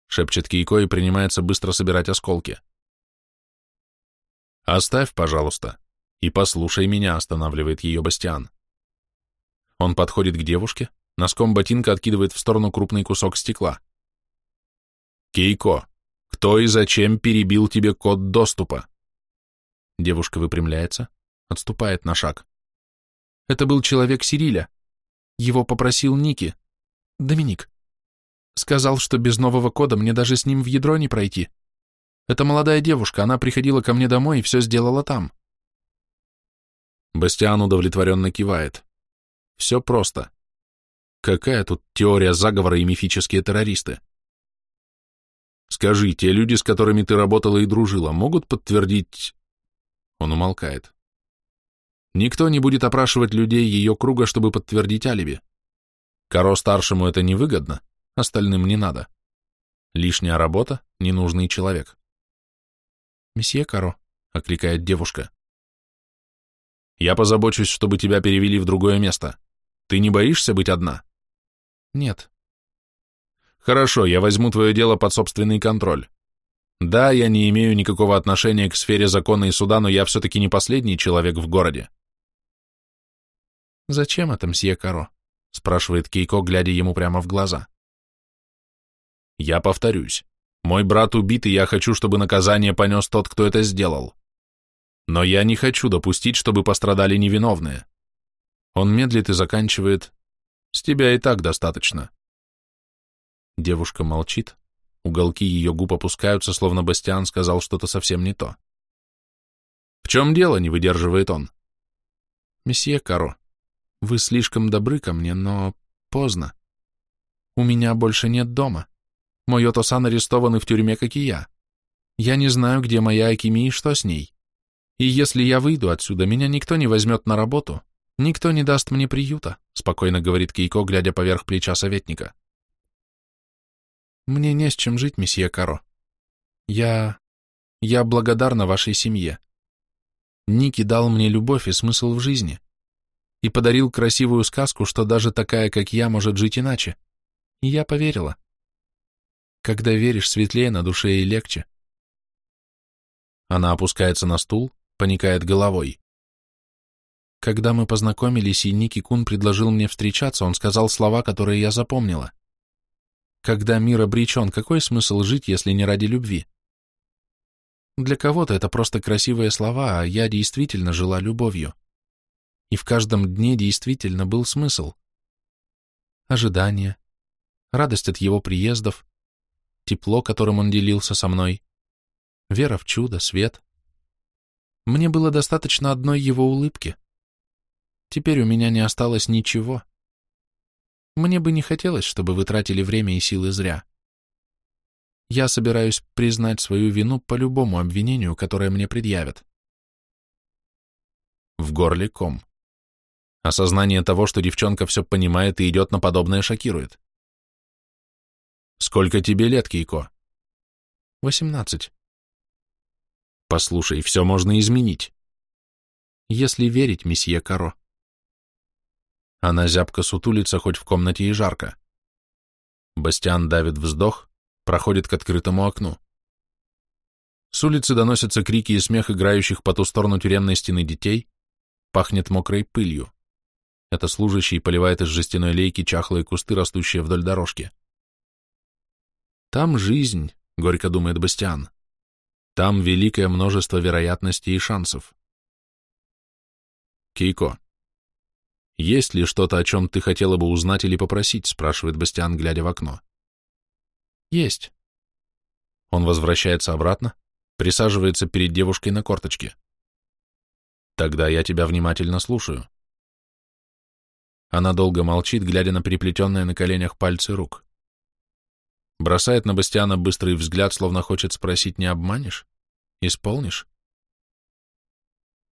шепчет Кейко и принимается быстро собирать осколки. «Оставь, пожалуйста, и послушай меня», — останавливает ее Бастиан. Он подходит к девушке, носком ботинка откидывает в сторону крупный кусок стекла. «Кейко, кто и зачем перебил тебе код доступа?» Девушка выпрямляется, отступает на шаг. Это был человек Сириля. Его попросил Ники. Доминик. Сказал, что без нового кода мне даже с ним в ядро не пройти. Это молодая девушка, она приходила ко мне домой и все сделала там. Бастиан удовлетворенно кивает. Все просто. Какая тут теория заговора и мифические террористы? Скажи, те люди, с которыми ты работала и дружила, могут подтвердить... Он умолкает. Никто не будет опрашивать людей ее круга, чтобы подтвердить алиби. Каро-старшему это невыгодно, остальным не надо. Лишняя работа, ненужный человек. «Месье Каро», — окликает девушка. «Я позабочусь, чтобы тебя перевели в другое место. Ты не боишься быть одна?» «Нет». «Хорошо, я возьму твое дело под собственный контроль. Да, я не имею никакого отношения к сфере закона и суда, но я все-таки не последний человек в городе. «Зачем это, мсье Каро?» — спрашивает Кейко, глядя ему прямо в глаза. «Я повторюсь. Мой брат убит, и я хочу, чтобы наказание понес тот, кто это сделал. Но я не хочу допустить, чтобы пострадали невиновные. Он медлит и заканчивает. С тебя и так достаточно». Девушка молчит, уголки ее губ опускаются, словно Бастиан сказал что-то совсем не то. «В чем дело?» — не выдерживает он. «Месье Каро, вы слишком добры ко мне, но поздно. У меня больше нет дома. Мой Отосан арестован в тюрьме, как и я. Я не знаю, где моя Акими и что с ней. И если я выйду отсюда, меня никто не возьмет на работу, никто не даст мне приюта, спокойно говорит Кейко, глядя поверх плеча советника. Мне не с чем жить, месье Каро. Я... я благодарна вашей семье. Ники дал мне любовь и смысл в жизни и подарил красивую сказку, что даже такая, как я, может жить иначе. И я поверила. Когда веришь, светлее на душе и легче. Она опускается на стул, поникает головой. Когда мы познакомились, и Ники Кун предложил мне встречаться, он сказал слова, которые я запомнила. Когда мир обречен, какой смысл жить, если не ради любви? Для кого-то это просто красивые слова, а я действительно жила любовью и в каждом дне действительно был смысл. Ожидание, радость от его приездов, тепло, которым он делился со мной, вера в чудо, свет. Мне было достаточно одной его улыбки. Теперь у меня не осталось ничего. Мне бы не хотелось, чтобы вы тратили время и силы зря. Я собираюсь признать свою вину по любому обвинению, которое мне предъявят. В горле ком. Осознание того, что девчонка все понимает и идет на подобное, шокирует. «Сколько тебе лет, Кейко?» «Восемнадцать». «Послушай, все можно изменить». «Если верить, месье Каро». Она зябко сутулится, хоть в комнате и жарко. Бастиан давит вздох, проходит к открытому окну. С улицы доносятся крики и смех играющих по ту сторону тюремной стены детей, пахнет мокрой пылью. Это служащий поливает из жестяной лейки чахлые кусты, растущие вдоль дорожки. Там жизнь, горько думает Бастиан. Там великое множество вероятностей и шансов. Кейко. «Есть ли что-то, о чем ты хотела бы узнать или попросить?» спрашивает Бастиан, глядя в окно. «Есть». Он возвращается обратно, присаживается перед девушкой на корточке. «Тогда я тебя внимательно слушаю». Она долго молчит, глядя на переплетенные на коленях пальцы рук. Бросает на Бастиана быстрый взгляд, словно хочет спросить, не обманешь? Исполнишь?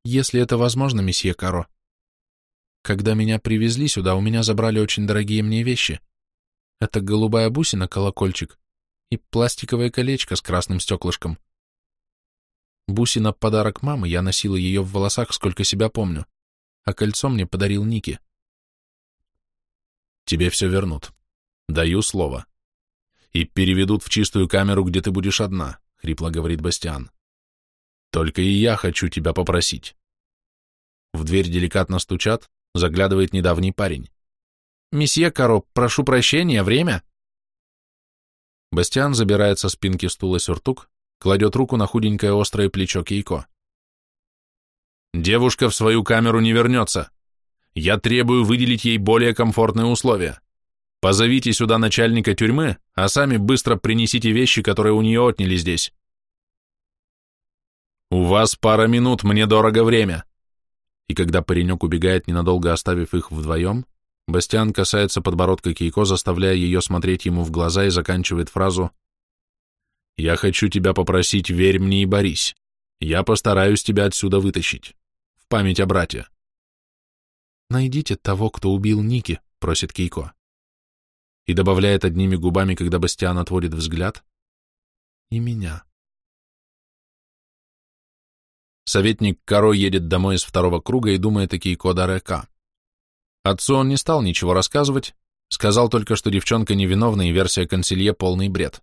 Если это возможно, месье Каро. Когда меня привезли сюда, у меня забрали очень дорогие мне вещи. Это голубая бусина, колокольчик и пластиковое колечко с красным стеклышком. Бусина — подарок мамы, я носила ее в волосах, сколько себя помню, а кольцо мне подарил Ники. Тебе все вернут. Даю слово. И переведут в чистую камеру, где ты будешь одна, — хрипло говорит Бастиан. Только и я хочу тебя попросить. В дверь деликатно стучат, заглядывает недавний парень. «Месье Каро, прошу прощения, время?» Бастиан забирает со спинки стула сюртук, кладет руку на худенькое острое плечо Кейко. «Девушка в свою камеру не вернется. Я требую выделить ей более комфортные условия. Позовите сюда начальника тюрьмы, а сами быстро принесите вещи, которые у нее отняли здесь. У вас пара минут, мне дорого время. И когда паренек убегает, ненадолго оставив их вдвоем, Бастиан касается подбородка Кейко, заставляя ее смотреть ему в глаза и заканчивает фразу «Я хочу тебя попросить, верь мне и борись. Я постараюсь тебя отсюда вытащить. В память о брате». «Найдите того, кто убил Ники», — просит Кейко и добавляет одними губами, когда Бастиан отводит взгляд, и меня. Советник Каро едет домой из второго круга и думает о Кейко Дарека. Отцу он не стал ничего рассказывать, сказал только, что девчонка невиновна и версия консилье полный бред.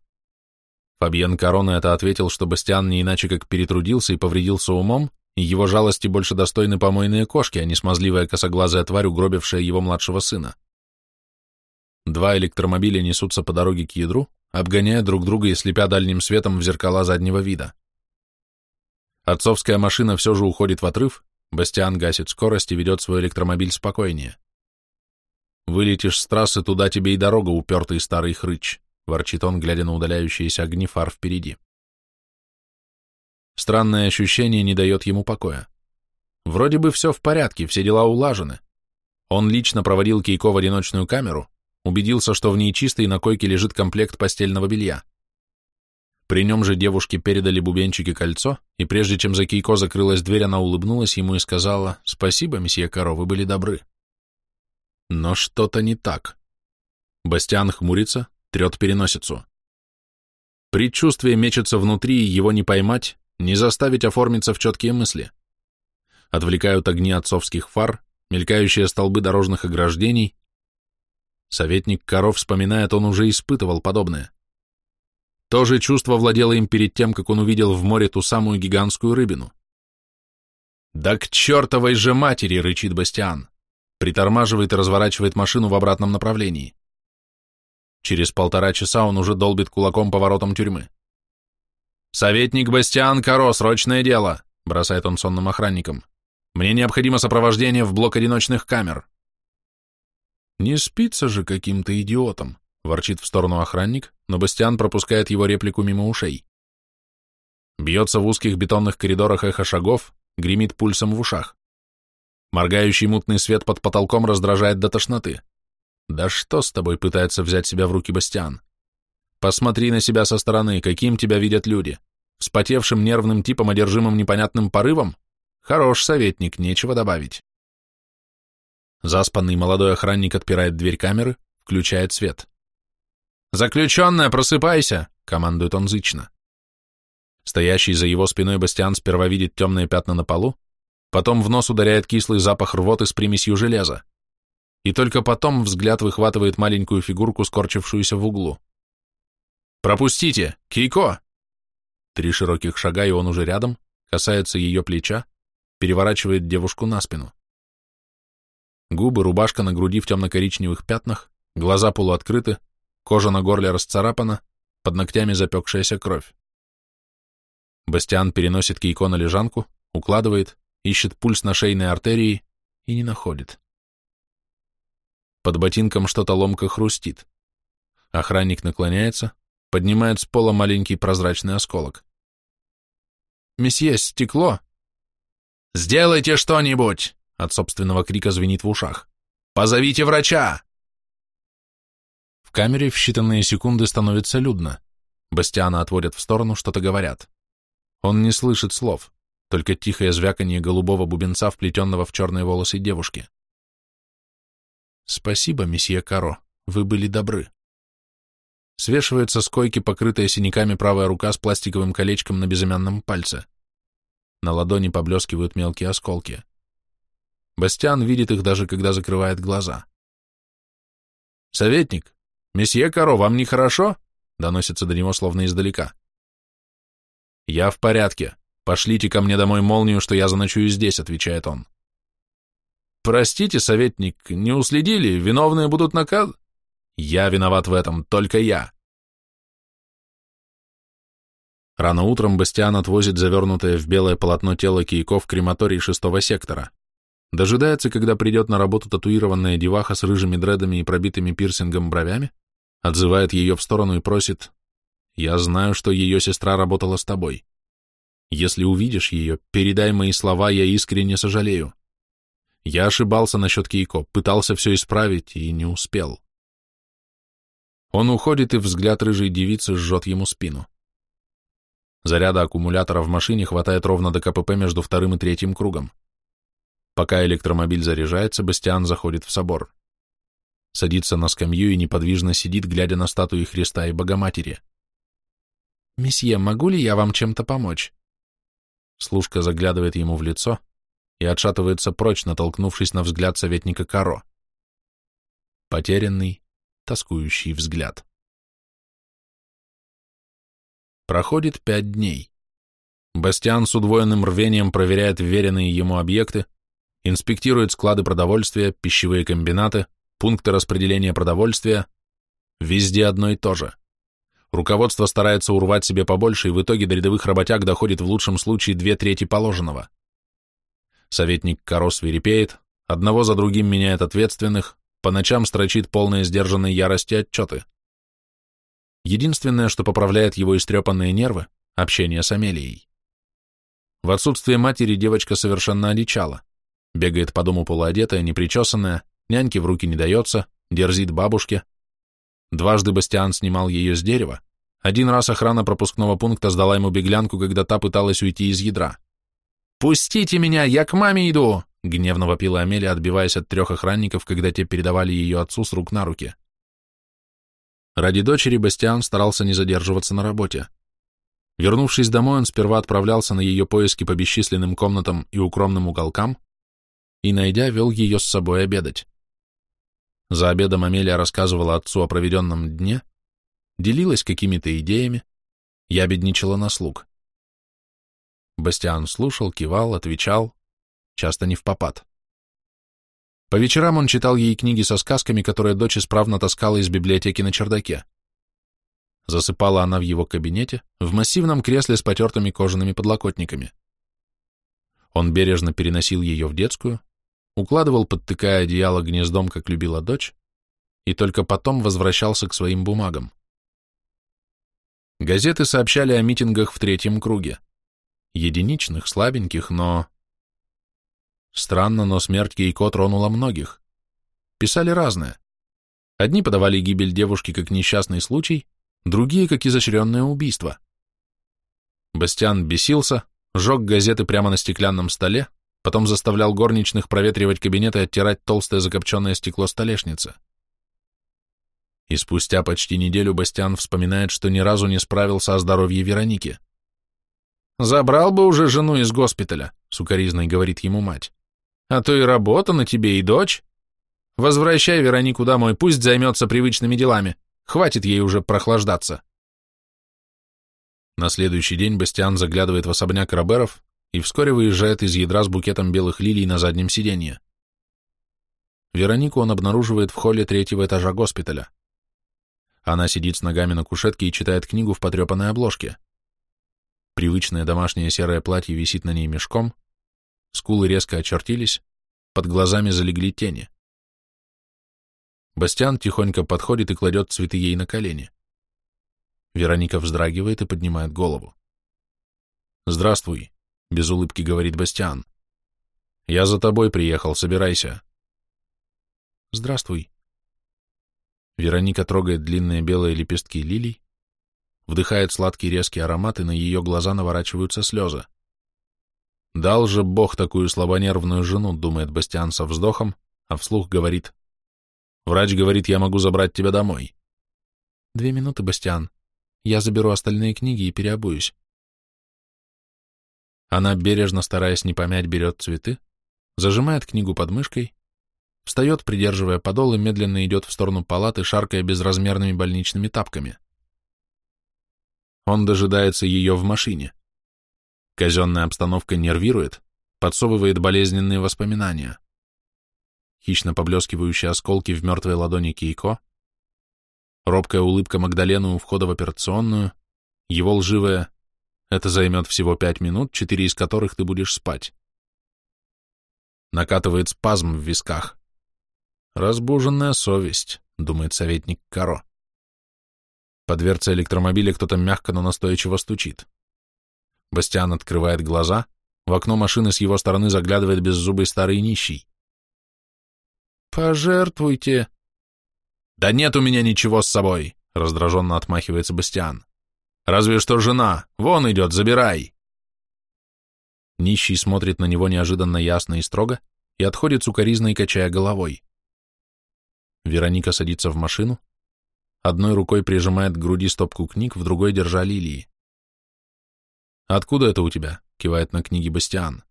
Фабьен Каро на это ответил, что Бастиан не иначе как перетрудился и повредился умом, и его жалости больше достойны помойные кошки, а не смазливая косоглазая тварь, угробившая его младшего сына. Два электромобиля несутся по дороге к ядру, обгоняя друг друга и слепя дальним светом в зеркала заднего вида. Отцовская машина все же уходит в отрыв, Бастиан гасит скорость и ведет свой электромобиль спокойнее. «Вылетишь с трассы, туда тебе и дорога, упертый старый хрыч», — ворчит он, глядя на удаляющиеся огни фар впереди. Странное ощущение не дает ему покоя. Вроде бы все в порядке, все дела улажены. Он лично проводил Кейко в одиночную камеру, убедился, что в ней чисто на койке лежит комплект постельного белья. При нем же девушке передали бубенчики кольцо, и прежде чем за Кейко закрылась дверь, она улыбнулась ему и сказала «Спасибо, месье Каро, вы были добры». Но что-то не так. Бастиан хмурится, трет переносицу. Предчувствие мечется внутри, и его не поймать, не заставить оформиться в четкие мысли. Отвлекают огни отцовских фар, мелькающие столбы дорожных ограждений, Советник Коров вспоминает, он уже испытывал подобное. То же чувство владело им перед тем, как он увидел в море ту самую гигантскую рыбину. «Да к чертовой же матери!» — рычит Бастиан. Притормаживает и разворачивает машину в обратном направлении. Через полтора часа он уже долбит кулаком по воротам тюрьмы. «Советник Бастиан Каро, срочное дело!» — бросает он сонным охранникам. «Мне необходимо сопровождение в блок одиночных камер». «Не спится же каким-то идиотом», — ворчит в сторону охранник, но Бастиан пропускает его реплику мимо ушей. Бьется в узких бетонных коридорах эхо шагов, гремит пульсом в ушах. Моргающий мутный свет под потолком раздражает до тошноты. «Да что с тобой?» — пытается взять себя в руки Бастиан. «Посмотри на себя со стороны, каким тебя видят люди. Вспотевшим нервным типом, одержимым непонятным порывом? Хорош советник, нечего добавить». Заспанный молодой охранник отпирает дверь камеры, включает свет. «Заключенная, просыпайся!» — командует он зычно. Стоящий за его спиной Бастиан сперва видит темные пятна на полу, потом в нос ударяет кислый запах рвоты с примесью железа. И только потом взгляд выхватывает маленькую фигурку, скорчившуюся в углу. «Пропустите! Кейко!» Три широких шага, и он уже рядом, касается ее плеча, переворачивает девушку на спину. Губы, рубашка на груди в темно-коричневых пятнах, глаза полуоткрыты, кожа на горле расцарапана, под ногтями запекшаяся кровь. Бастиан переносит Кейко на лежанку, укладывает, ищет пульс на шейной артерии и не находит. Под ботинком что-то ломко хрустит. Охранник наклоняется, поднимает с пола маленький прозрачный осколок. «Месье, стекло!» «Сделайте что-нибудь!» От собственного крика звенит в ушах. «Позовите врача!» В камере в считанные секунды становится людно. Бастиана отводят в сторону, что-то говорят. Он не слышит слов, только тихое звяканье голубого бубенца, вплетенного в черные волосы девушки. «Спасибо, месье Каро, вы были добры». Свешивается с койки, покрытая синяками правая рука с пластиковым колечком на безымянном пальце. На ладони поблескивают мелкие осколки. Бастиан видит их даже, когда закрывает глаза. «Советник, месье Каро, вам нехорошо?» — доносится до него словно издалека. «Я в порядке. Пошлите ко мне домой молнию, что я заночую здесь», — отвечает он. «Простите, советник, не уследили, виновные будут наказ...» «Я виноват в этом, только я». Рано утром Бастиан отвозит завернутое в белое полотно тело Кейко в крематорий шестого сектора. Дожидается, когда придет на работу татуированная деваха с рыжими дредами и пробитыми пирсингом бровями, отзывает ее в сторону и просит «Я знаю, что ее сестра работала с тобой. Если увидишь ее, передай мои слова, я искренне сожалею. Я ошибался насчет Кейко, пытался все исправить и не успел». Он уходит, и взгляд рыжей девицы жжет ему спину. Заряда аккумулятора в машине хватает ровно до КПП между вторым и третьим кругом. Пока электромобиль заряжается, Бастиан заходит в собор. Садится на скамью и неподвижно сидит, глядя на статуи Христа и Богоматери. «Месье, могу ли я вам чем-то помочь?» Служка заглядывает ему в лицо и отшатывается прочь, натолкнувшись на взгляд советника Каро. Потерянный, тоскующий взгляд. Проходит пять дней. Бастиан с удвоенным рвением проверяет веренные ему объекты, инспектирует склады продовольствия, пищевые комбинаты, пункты распределения продовольствия. Везде одно и то же. Руководство старается урвать себе побольше, и в итоге до рядовых работяг доходит в лучшем случае две трети положенного. Советник Каро свирепеет, одного за другим меняет ответственных, по ночам строчит полные сдержанной ярости отчеты. Единственное, что поправляет его истрепанные нервы – общение с Амелией. В отсутствие матери девочка совершенно одичала. Бегает по дому полуодетая, непричесанная, няньке в руки не дается, дерзит бабушке. Дважды Бастиан снимал ее с дерева. Один раз охрана пропускного пункта сдала ему беглянку, когда та пыталась уйти из ядра. «Пустите меня, я к маме иду!» — гневно вопила Амелия, отбиваясь от трех охранников, когда те передавали ее отцу с рук на руки. Ради дочери Бастиан старался не задерживаться на работе. Вернувшись домой, он сперва отправлялся на ее поиски по бесчисленным комнатам и укромным уголкам, и, найдя, вел ее с собой обедать. За обедом Амелия рассказывала отцу о проведенном дне, делилась какими-то идеями, я бедничала на слуг. Бастиан слушал, кивал, отвечал, часто не в попад. По вечерам он читал ей книги со сказками, которые дочь исправно таскала из библиотеки на чердаке. Засыпала она в его кабинете, в массивном кресле с потертыми кожаными подлокотниками. Он бережно переносил ее в детскую, укладывал, подтыкая одеяло гнездом, как любила дочь, и только потом возвращался к своим бумагам. Газеты сообщали о митингах в третьем круге. Единичных, слабеньких, но... Странно, но смерть Кейко тронула многих. Писали разное. Одни подавали гибель девушки как несчастный случай, другие как изощренное убийство. Бастиан бесился, жег газеты прямо на стеклянном столе, потом заставлял горничных проветривать кабинет и оттирать толстое закопченное стекло столешницы. И спустя почти неделю Бастиан вспоминает, что ни разу не справился о здоровье Вероники. «Забрал бы уже жену из госпиталя», — сукоризной говорит ему мать. «А то и работа на тебе, и дочь. Возвращай Веронику домой, пусть займется привычными делами. Хватит ей уже прохлаждаться». На следующий день Бастиан заглядывает в особняк Роберов и вскоре выезжает из ядра с букетом белых лилий на заднем сиденье. Веронику он обнаруживает в холле третьего этажа госпиталя. Она сидит с ногами на кушетке и читает книгу в потрепанной обложке. Привычное домашнее серое платье висит на ней мешком, скулы резко очертились, под глазами залегли тени. Бастиан тихонько подходит и кладет цветы ей на колени. Вероника вздрагивает и поднимает голову. «Здравствуй», — без улыбки говорит Бастиан. «Я за тобой приехал, собирайся». «Здравствуй». Вероника трогает длинные белые лепестки лилий, вдыхает сладкий резкий аромат, и на ее глаза наворачиваются слезы. «Дал же Бог такую слабонервную жену», — думает Бастиан со вздохом, а вслух говорит. «Врач говорит, я могу забрать тебя домой». «Две минуты, Бастиан. Я заберу остальные книги и переобуюсь». Она, бережно стараясь не помять, берет цветы, зажимает книгу под мышкой, встает, придерживая подол, и медленно идет в сторону палаты, шаркая безразмерными больничными тапками. Он дожидается ее в машине. Казенная обстановка нервирует, подсовывает болезненные воспоминания. Хищно поблескивающие осколки в мертвой ладони Кейко, робкая улыбка Магдалены у входа в операционную, его лживая «это займет всего пять минут, четыре из которых ты будешь спать». Накатывает спазм в висках. «Разбуженная совесть», — думает советник Каро. По дверце электромобиля кто-то мягко, но настойчиво стучит. Бастиан открывает глаза, в окно машины с его стороны заглядывает беззубый старый нищий. «Пожертвуйте!» «Да нет у меня ничего с собой!» — раздраженно отмахивается Бастиан. «Разве что жена! Вон идет, забирай!» Нищий смотрит на него неожиданно ясно и строго и отходит сукоризной, качая головой. Вероника садится в машину, одной рукой прижимает к груди стопку книг, в другой держа лилии. «Откуда это у тебя?» — кивает на книги Бастиан.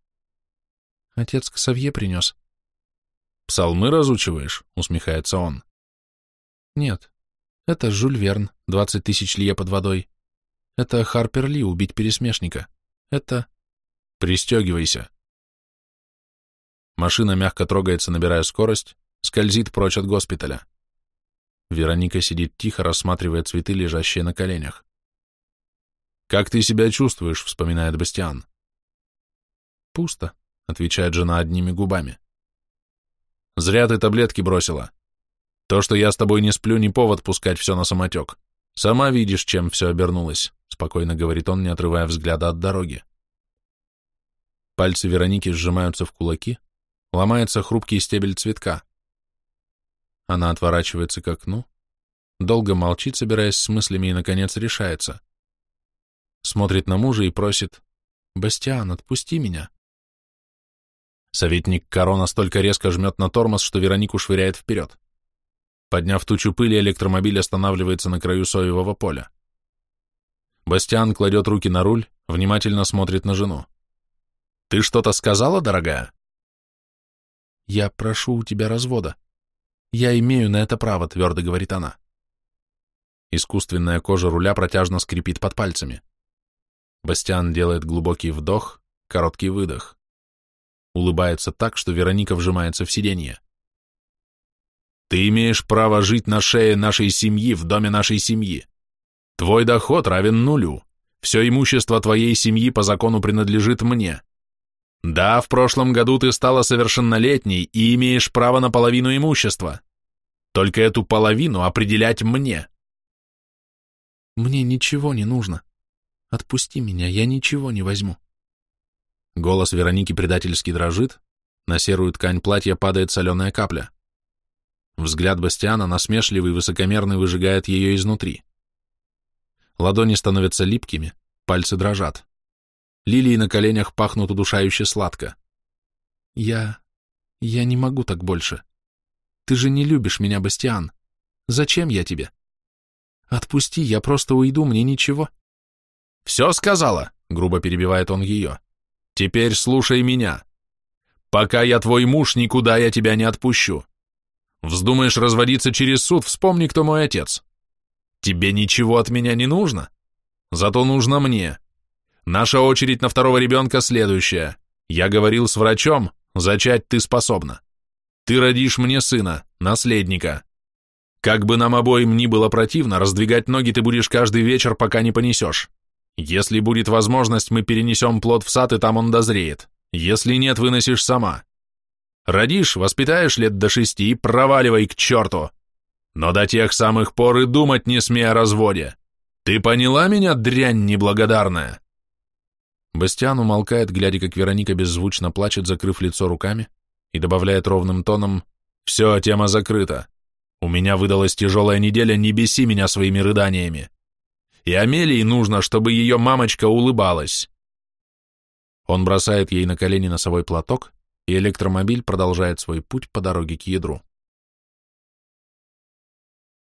«Отец к Савье принес». «Псалмы разучиваешь?» — усмехается он. «Нет, это Жюль Верн, двадцать тысяч лье под водой. Это Харпер Ли, убить пересмешника. Это...» «Пристегивайся». Машина мягко трогается, набирая скорость, скользит прочь от госпиталя. Вероника сидит тихо, рассматривая цветы, лежащие на коленях. «Как ты себя чувствуешь?» — вспоминает Бастиан. «Пусто», — отвечает жена одними губами. «Зря ты таблетки бросила. То, что я с тобой не сплю, не повод пускать все на самотек. Сама видишь, чем все обернулось», — спокойно говорит он, не отрывая взгляда от дороги. Пальцы Вероники сжимаются в кулаки, ломается хрупкий стебель цветка. Она отворачивается к окну, долго молчит, собираясь с мыслями, и, наконец, решается смотрит на мужа и просит «Бастиан, отпусти меня». Советник Каро настолько резко жмет на тормоз, что Веронику швыряет вперед. Подняв тучу пыли, электромобиль останавливается на краю соевого поля. Бастиан кладет руки на руль, внимательно смотрит на жену. «Ты что-то сказала, дорогая?» «Я прошу у тебя развода. Я имею на это право», — твердо говорит она. Искусственная кожа руля протяжно скрипит под пальцами. Бастиан делает глубокий вдох, короткий выдох. Улыбается так, что Вероника вжимается в сиденье. Ты имеешь право жить на шее нашей семьи, в доме нашей семьи. Твой доход равен нулю. Все имущество твоей семьи по закону принадлежит мне. Да, в прошлом году ты стала совершеннолетней и имеешь право на половину имущества. Только эту половину определять мне. Мне ничего не нужно. Отпусти меня, я ничего не возьму. Голос Вероники предательски дрожит, на серую ткань платья падает соленая капля. Взгляд Бастиана, насмешливый и высокомерный, выжигает ее изнутри. Ладони становятся липкими, пальцы дрожат. Лилии на коленях пахнут удушающе сладко. Я... я не могу так больше. Ты же не любишь меня, Бастиан. Зачем я тебе? Отпусти, я просто уйду, мне ничего. «Все сказала?» — грубо перебивает он ее. «Теперь слушай меня. Пока я твой муж, никуда я тебя не отпущу. Вздумаешь разводиться через суд, вспомни, кто мой отец. Тебе ничего от меня не нужно, зато нужно мне. Наша очередь на второго ребенка следующая. Я говорил с врачом, зачать ты способна. Ты родишь мне сына, наследника. Как бы нам обоим ни было противно, раздвигать ноги ты будешь каждый вечер, пока не понесешь. Если будет возможность, мы перенесем плод в сад, и там он дозреет. Если нет, выносишь сама. Родишь, воспитаешь лет до шести и проваливай к черту. Но до тех самых пор и думать не смей о разводе. Ты поняла меня, дрянь неблагодарная?» Бастиан умолкает, глядя, как Вероника беззвучно плачет, закрыв лицо руками, и добавляет ровным тоном «Все, тема закрыта. У меня выдалась тяжелая неделя, не беси меня своими рыданиями. И Амелии нужно, чтобы ее мамочка улыбалась». Он бросает ей на колени носовой платок, и электромобиль продолжает свой путь по дороге к ядру.